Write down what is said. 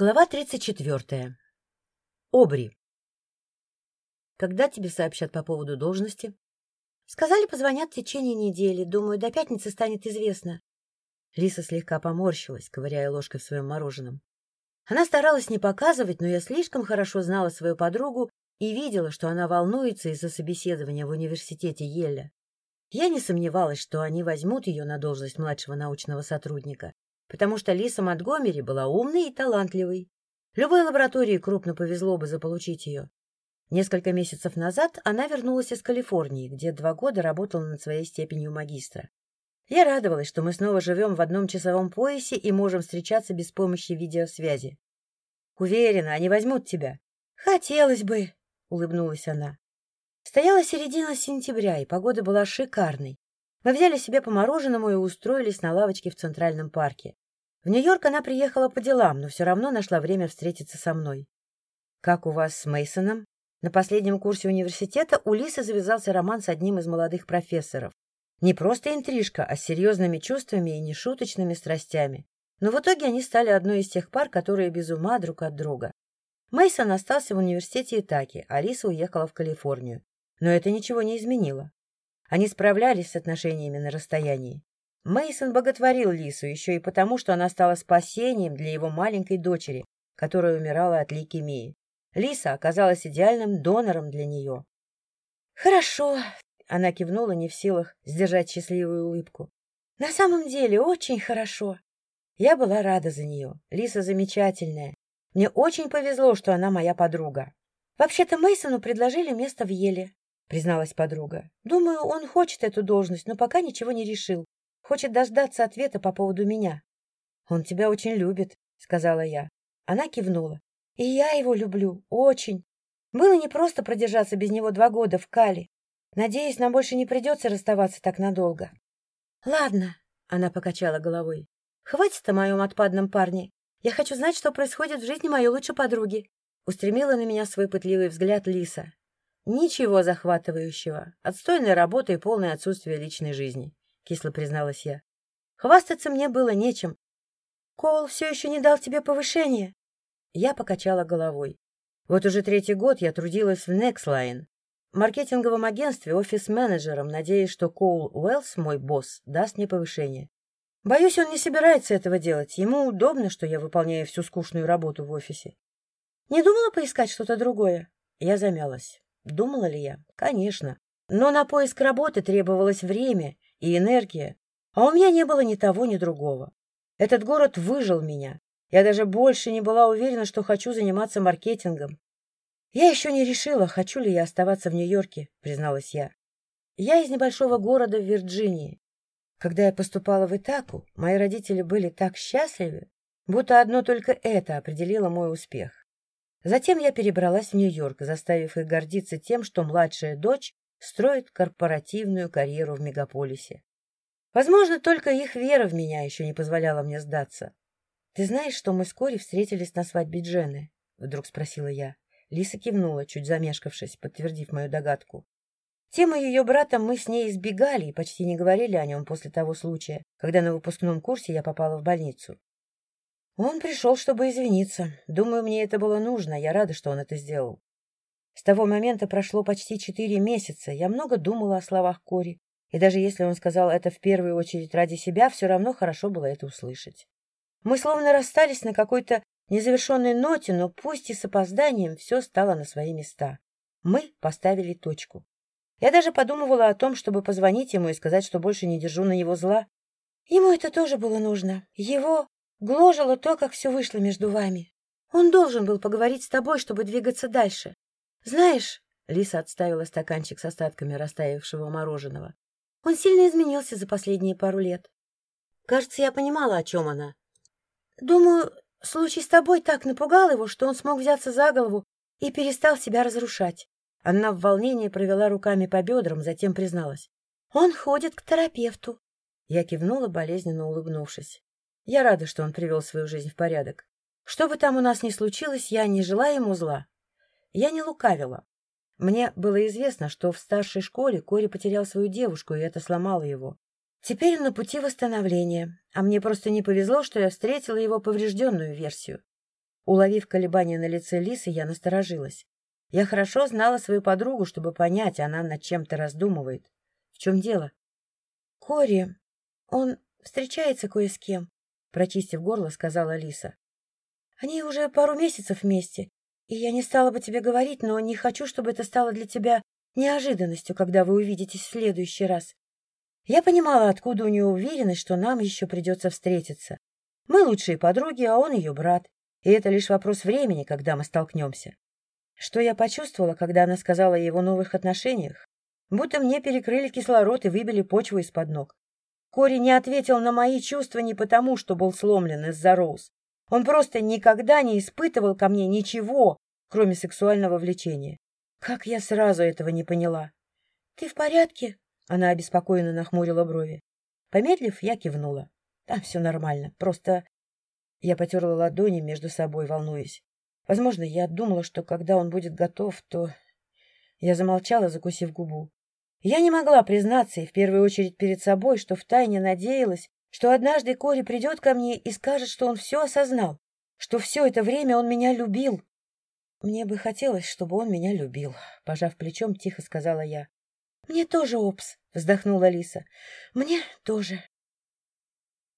Глава 34. Обри. Когда тебе сообщат по поводу должности? Сказали, позвонят в течение недели. Думаю, до пятницы станет известно. Лиса слегка поморщилась, ковыряя ложкой в своем мороженом. Она старалась не показывать, но я слишком хорошо знала свою подругу и видела, что она волнуется из-за собеседования в университете Еля. Я не сомневалась, что они возьмут ее на должность младшего научного сотрудника, потому что Лиса Монтгомери была умной и талантливой. Любой лаборатории крупно повезло бы заполучить ее. Несколько месяцев назад она вернулась из Калифорнии, где два года работала над своей степенью магистра. Я радовалась, что мы снова живем в одном часовом поясе и можем встречаться без помощи видеосвязи. «Уверена, они возьмут тебя». «Хотелось бы», — улыбнулась она. Стояла середина сентября, и погода была шикарной. Мы взяли себе по мороженому и устроились на лавочке в Центральном парке. В Нью-Йорк она приехала по делам, но все равно нашла время встретиться со мной. Как у вас с Мейсоном? На последнем курсе университета у Лисы завязался роман с одним из молодых профессоров. Не просто интрижка, а с серьезными чувствами и нешуточными страстями. Но в итоге они стали одной из тех пар, которые без ума друг от друга. Мейсон остался в университете Итаки, а Лиса уехала в Калифорнию. Но это ничего не изменило. Они справлялись с отношениями на расстоянии. Мейсон боготворил Лису еще и потому, что она стала спасением для его маленькой дочери, которая умирала от лейкемии. Лиса оказалась идеальным донором для нее. «Хорошо», — она кивнула, не в силах сдержать счастливую улыбку. «На самом деле очень хорошо». Я была рада за нее. Лиса замечательная. Мне очень повезло, что она моя подруга. Вообще-то Мейсону предложили место в Еле. — призналась подруга. — Думаю, он хочет эту должность, но пока ничего не решил. Хочет дождаться ответа по поводу меня. — Он тебя очень любит, — сказала я. Она кивнула. — И я его люблю. Очень. Было непросто продержаться без него два года в Кали. Надеюсь, нам больше не придется расставаться так надолго. — Ладно, — она покачала головой. — Хватит о моем отпадном парне. Я хочу знать, что происходит в жизни моей лучшей подруги. Устремила на меня свой пытливый взгляд Лиса. Ничего захватывающего. Отстойная работа и полное отсутствие личной жизни, кисло призналась я. Хвастаться мне было нечем. Кол все еще не дал тебе повышения. Я покачала головой. Вот уже третий год я трудилась в Nextline, маркетинговом агентстве офис-менеджером, надеясь, что Коул Уэллс, мой босс, даст мне повышение. Боюсь, он не собирается этого делать. Ему удобно, что я выполняю всю скучную работу в офисе. Не думала поискать что-то другое? Я замялась. Думала ли я? Конечно. Но на поиск работы требовалось время и энергия, а у меня не было ни того, ни другого. Этот город выжил меня. Я даже больше не была уверена, что хочу заниматься маркетингом. Я еще не решила, хочу ли я оставаться в Нью-Йорке, призналась я. Я из небольшого города в Вирджинии. Когда я поступала в Итаку, мои родители были так счастливы, будто одно только это определило мой успех. Затем я перебралась в Нью-Йорк, заставив их гордиться тем, что младшая дочь строит корпоративную карьеру в мегаполисе. Возможно, только их вера в меня еще не позволяла мне сдаться. — Ты знаешь, что мы вскоре встретились на свадьбе Джены? — вдруг спросила я. Лиса кивнула, чуть замешкавшись, подтвердив мою догадку. Темы ее брата мы с ней избегали и почти не говорили о нем после того случая, когда на выпускном курсе я попала в больницу. Он пришел, чтобы извиниться. Думаю, мне это было нужно. Я рада, что он это сделал. С того момента прошло почти четыре месяца. Я много думала о словах Кори. И даже если он сказал это в первую очередь ради себя, все равно хорошо было это услышать. Мы словно расстались на какой-то незавершенной ноте, но пусть и с опозданием все стало на свои места. Мы поставили точку. Я даже подумывала о том, чтобы позвонить ему и сказать, что больше не держу на него зла. Ему это тоже было нужно. Его Гложило то, как все вышло между вами. Он должен был поговорить с тобой, чтобы двигаться дальше. Знаешь, Лиса отставила стаканчик с остатками растаявшего мороженого. Он сильно изменился за последние пару лет. Кажется, я понимала, о чем она. Думаю, случай с тобой так напугал его, что он смог взяться за голову и перестал себя разрушать. Она в волнении провела руками по бедрам, затем призналась. Он ходит к терапевту. Я кивнула, болезненно улыбнувшись. Я рада, что он привел свою жизнь в порядок. Что бы там у нас ни случилось, я не желаю ему зла. Я не лукавила. Мне было известно, что в старшей школе Кори потерял свою девушку, и это сломало его. Теперь он на пути восстановления, а мне просто не повезло, что я встретила его поврежденную версию. Уловив колебания на лице Лисы, я насторожилась. Я хорошо знала свою подругу, чтобы понять, она над чем-то раздумывает. В чем дело? — Кори, он встречается кое с кем, — прочистив горло, сказала Лиса. — Они уже пару месяцев вместе, и я не стала бы тебе говорить, но не хочу, чтобы это стало для тебя неожиданностью, когда вы увидитесь в следующий раз. Я понимала, откуда у нее уверенность, что нам еще придется встретиться. Мы лучшие подруги, а он ее брат. И это лишь вопрос времени, когда мы столкнемся. Что я почувствовала, когда она сказала о его новых отношениях? Будто мне перекрыли кислород и выбили почву из-под ног. Кори не ответил на мои чувства не потому, что был сломлен из-за Роуз. Он просто никогда не испытывал ко мне ничего, кроме сексуального влечения. Как я сразу этого не поняла? — Ты в порядке? — она обеспокоенно нахмурила брови. Помедлив, я кивнула. — Там все нормально, просто... Я потерла ладони между собой, волнуясь. Возможно, я думала, что когда он будет готов, то... Я замолчала, закусив губу. Я не могла признаться, и в первую очередь перед собой, что втайне надеялась, что однажды Кори придет ко мне и скажет, что он все осознал, что все это время он меня любил. Мне бы хотелось, чтобы он меня любил, — пожав плечом, тихо сказала я. — Мне тоже, Опс, — вздохнула Лиса. — Мне тоже.